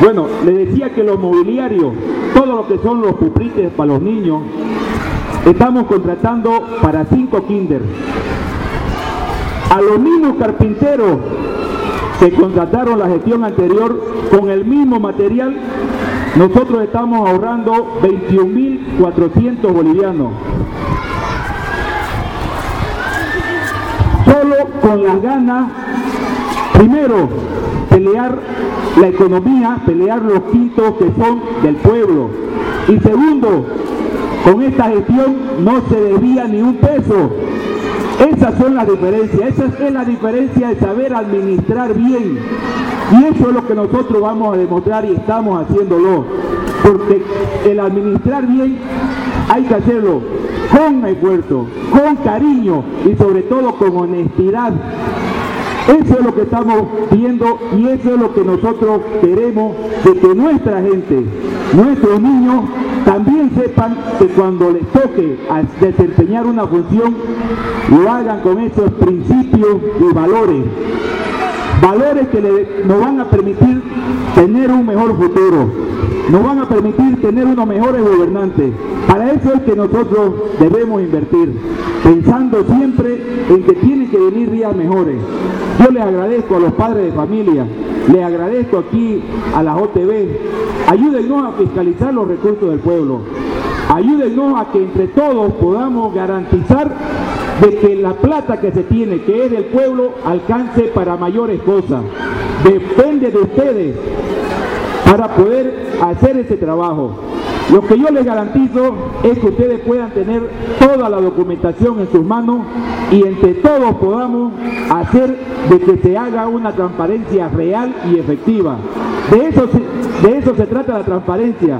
Bueno, le decía que los mobiliarios, todo lo que son los pupitres para los niños, estamos contratando para cinco kinder. A los mismos carpinteros que contrataron la gestión anterior con el mismo material, nosotros estamos ahorrando 21.400 bolivianos. Solo con las ganas, primero, pelear la economía, pelear los quintos que son del pueblo. Y segundo, con esta gestión no se debía ni un peso. Esas son las diferencias, esa es la diferencia de saber administrar bien. Y eso es lo que nosotros vamos a demostrar y estamos haciéndolo. Porque el administrar bien hay que hacerlo con esfuerzo, con cariño y sobre todo con honestidad. Eso es lo que estamos viendo y eso es lo que nosotros queremos de que nuestra gente, nuestros niños, también sepan que cuando les toque desempeñar una función, lo hagan con esos principios y valores. Valores que nos van a permitir tener un mejor futuro, nos van a permitir tener unos mejores gobernantes. Para eso es que nosotros debemos invertir, pensando siempre en que tienen que venir días mejores. Yo les agradezco a los padres de familia, les agradezco aquí a la OTV, ayúdennos a fiscalizar los recursos del pueblo, ayúdennos a que entre todos podamos garantizar de que la plata que se tiene, que es del pueblo, alcance para mayores cosas. Depende de ustedes para poder hacer ese trabajo. Lo que yo les garantizo es que ustedes puedan tener toda la documentación en sus manos y entre todos podamos hacer de que se haga una transparencia real y efectiva. De eso se, de eso se trata la transparencia.